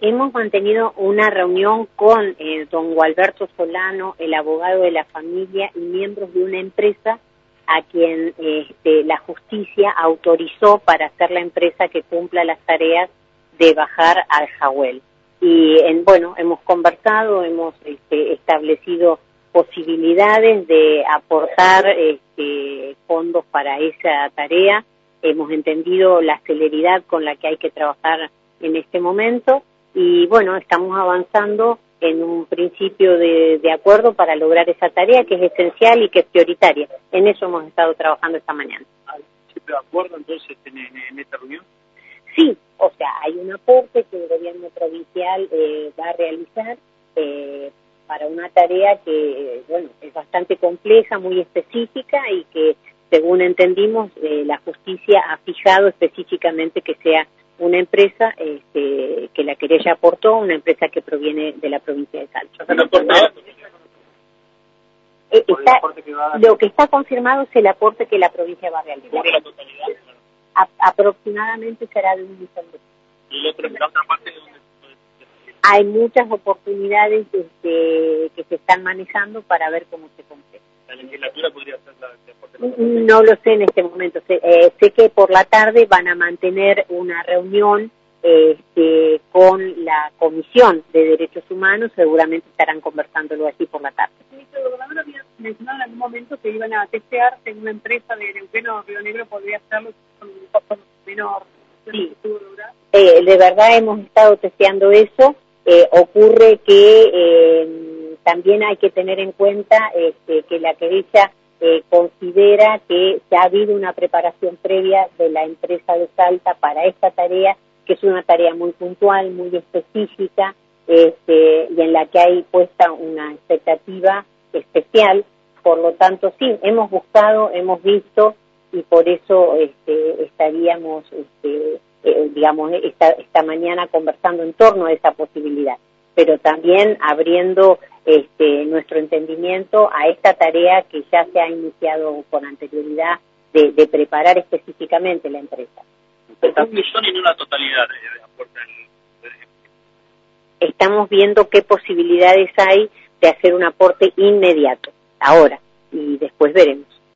hemos mantenido una reunión con eh, don Gualberto Solano, el abogado de la familia y miembros de una empresa a quien este, la justicia autorizó para ser la empresa que cumpla las tareas de bajar al Jawel. Y en, bueno, hemos conversado, hemos este, establecido posibilidades de aportar este, fondos para esa tarea. Hemos entendido la celeridad con la que hay que trabajar en este momento y bueno, estamos avanzando en un principio de, acuerdo para lograr esa tarea que es esencial y que es prioritaria. En eso hemos estado trabajando esta mañana. ¿Hay de acuerdo entonces en, esta reunión? Sí, o sea, hay un aporte que el gobierno provincial eh, va a realizar eh, para una tarea que, bueno, es bastante compleja, muy específica y que, según entendimos, eh, la justicia ha fijado específicamente que sea una empresa este, que la querella aportó, una empresa que proviene de la provincia de Salto. Eh, lo que está confirmado es el aporte que la provincia va a realizar. aproximadamente será de un millón de ¿Y la otra parte Hay muchas oportunidades este, que se están manejando para ver cómo se completa. ¿La legislatura podría hacer la, no lo sé en este momento. Sé, eh, sé, que por la tarde van a mantener una reunión este, con la Comisión de Derechos Humanos. Seguramente estarán conversándolo así por la tarde. El gobernador había mencionado en algún momento que iban a testear en una empresa de Neuquén Río Negro podría hacerlo con un costo menor. Sí. Eh, de verdad hemos estado testeando eso. Eh, ocurre que eh, también hay que tener en cuenta este, que la querella eh, considera que se ha habido una preparación previa de la empresa de Salta para esta tarea, que es una tarea muy puntual, muy específica, este, y en la que hay puesta una expectativa especial. Por lo tanto, sí, hemos buscado, hemos visto, y por eso este, estaríamos, este, eh, digamos, esta, esta mañana conversando en torno a esa posibilidad, pero también abriendo este, nuestro entendimiento a esta tarea que ya se ha iniciado con anterioridad de, preparar específicamente la empresa. Un millón y una totalidad Estamos viendo qué posibilidades hay de hacer un aporte inmediato, ahora, y después veremos.